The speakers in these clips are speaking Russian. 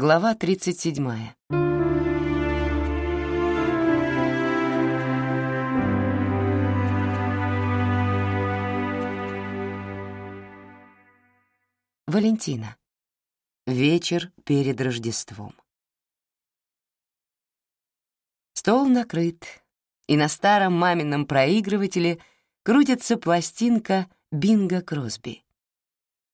Глава 37. Валентина. Вечер перед Рождеством. Стол накрыт, и на старом мамином проигрывателе крутится пластинка Бинга Кросби.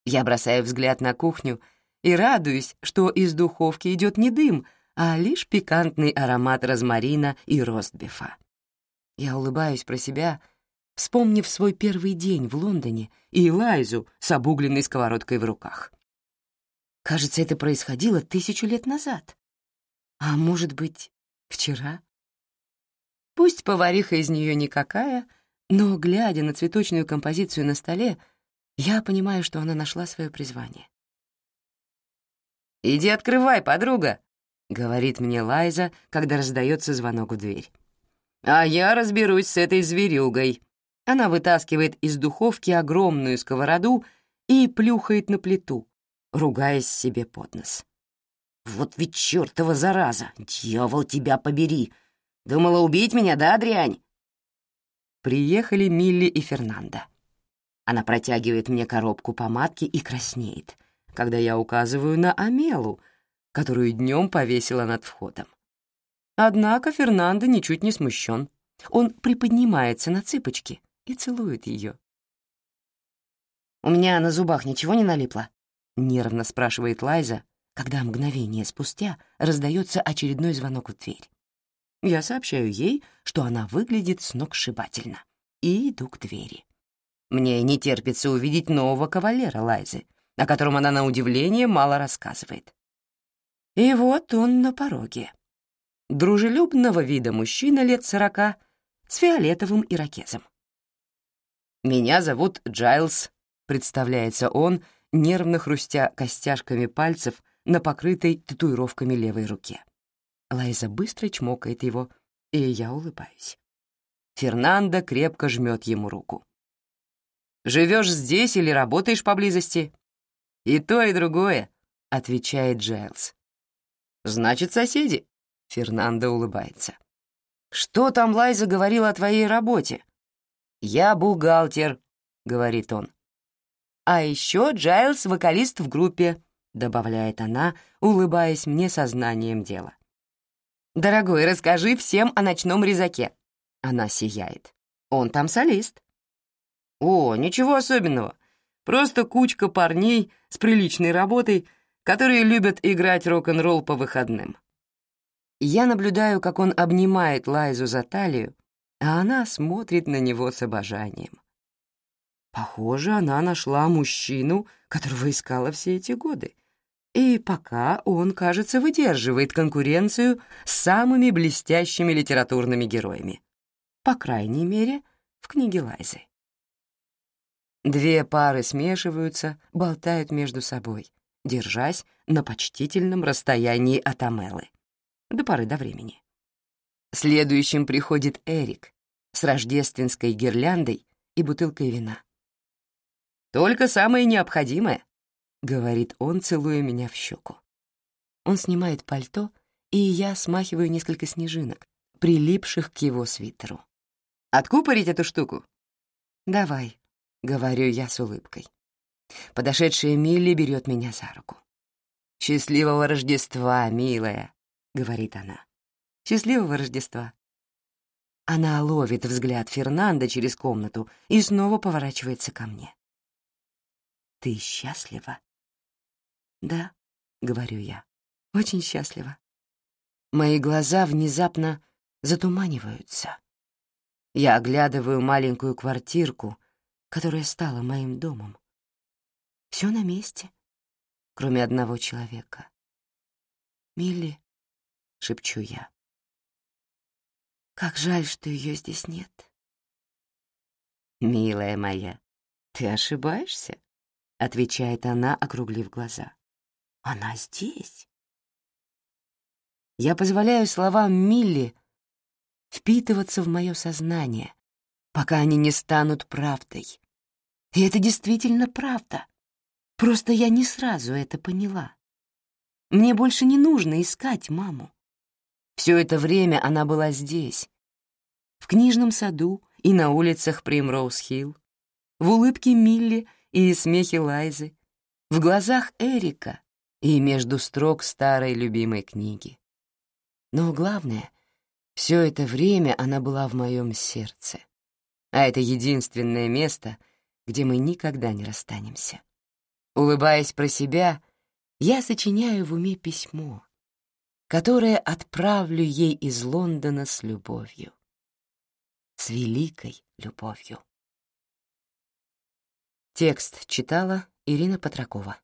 Я бросаю взгляд на кухню и радуюсь, что из духовки идет не дым, а лишь пикантный аромат розмарина и ростбифа. Я улыбаюсь про себя, вспомнив свой первый день в Лондоне и Элайзу с обугленной сковородкой в руках. Кажется, это происходило тысячу лет назад. А может быть, вчера? Пусть повариха из нее никакая — но, глядя на цветочную композицию на столе, я понимаю, что она нашла свое призвание. «Иди открывай, подруга», — говорит мне Лайза, когда раздается звонок в дверь. «А я разберусь с этой зверюгой». Она вытаскивает из духовки огромную сковороду и плюхает на плиту, ругаясь себе под нос. «Вот ведь чертова зараза! Дьявол, тебя побери! Думала убить меня, да, дрянь? приехали Милли и Фернандо. Она протягивает мне коробку помадки и краснеет, когда я указываю на Амелу, которую днем повесила над входом. Однако Фернандо ничуть не смущен. Он приподнимается на цыпочки и целует ее. «У меня на зубах ничего не налипло?» — нервно спрашивает Лайза, когда мгновение спустя раздается очередной звонок в дверь. Я сообщаю ей, что она выглядит сногсшибательно, и иду к двери. Мне не терпится увидеть нового кавалера Лайзы, о котором она на удивление мало рассказывает. И вот он на пороге. Дружелюбного вида мужчина лет сорока с фиолетовым ирокезом. «Меня зовут Джайлз», — представляется он, нервно хрустя костяшками пальцев на покрытой татуировками левой руке. Лайза быстро чмокает его, и я улыбаюсь. Фернандо крепко жмет ему руку. «Живешь здесь или работаешь поблизости?» «И то, и другое», — отвечает Джайлз. «Значит, соседи?» — Фернандо улыбается. «Что там Лайза говорила о твоей работе?» «Я бухгалтер», — говорит он. «А еще Джайлз — вокалист в группе», — добавляет она, улыбаясь мне сознанием дела. «Дорогой, расскажи всем о ночном резаке». Она сияет. «Он там солист». «О, ничего особенного. Просто кучка парней с приличной работой, которые любят играть рок-н-ролл по выходным». Я наблюдаю, как он обнимает Лайзу за талию, а она смотрит на него с обожанием. Похоже, она нашла мужчину, которого искала все эти годы, и пока он, кажется, выдерживает конкуренцию с самыми блестящими литературными героями. По крайней мере, в книге Лайзы. Две пары смешиваются, болтают между собой, держась на почтительном расстоянии от Амелы. До поры до времени. Следующим приходит Эрик с рождественской гирляндой и бутылкой вина. «Только самое необходимое», говорит он, целуя меня в щеку. Он снимает пальто, и я смахиваю несколько снежинок, прилипших к его свитеру. «Откупорить эту штуку?» «Давай», — говорю я с улыбкой. Подошедшая Милли берет меня за руку. «Счастливого Рождества, милая», — говорит она. «Счастливого Рождества». Она ловит взгляд Фернанда через комнату и снова поворачивается ко мне. «Ты счастлива?» «Да», — говорю я, — «очень счастлива». Мои глаза внезапно затуманиваются. Я оглядываю маленькую квартирку, которая стала моим домом. Все на месте, кроме одного человека. «Милли», — шепчу я, — «как жаль, что ее здесь нет». «Милая моя, ты ошибаешься?» — отвечает она, округлив глаза. Она здесь. Я позволяю словам Милли впитываться в мое сознание, пока они не станут правдой. И это действительно правда. Просто я не сразу это поняла. Мне больше не нужно искать маму. Все это время она была здесь, в книжном саду и на улицах Примроуз-Хилл, в улыбке Милли и смехе Лайзы, в глазах Эрика и между строк старой любимой книги. Но главное, все это время она была в моем сердце, а это единственное место, где мы никогда не расстанемся. Улыбаясь про себя, я сочиняю в уме письмо, которое отправлю ей из Лондона с любовью. С великой любовью. Текст читала Ирина Патракова.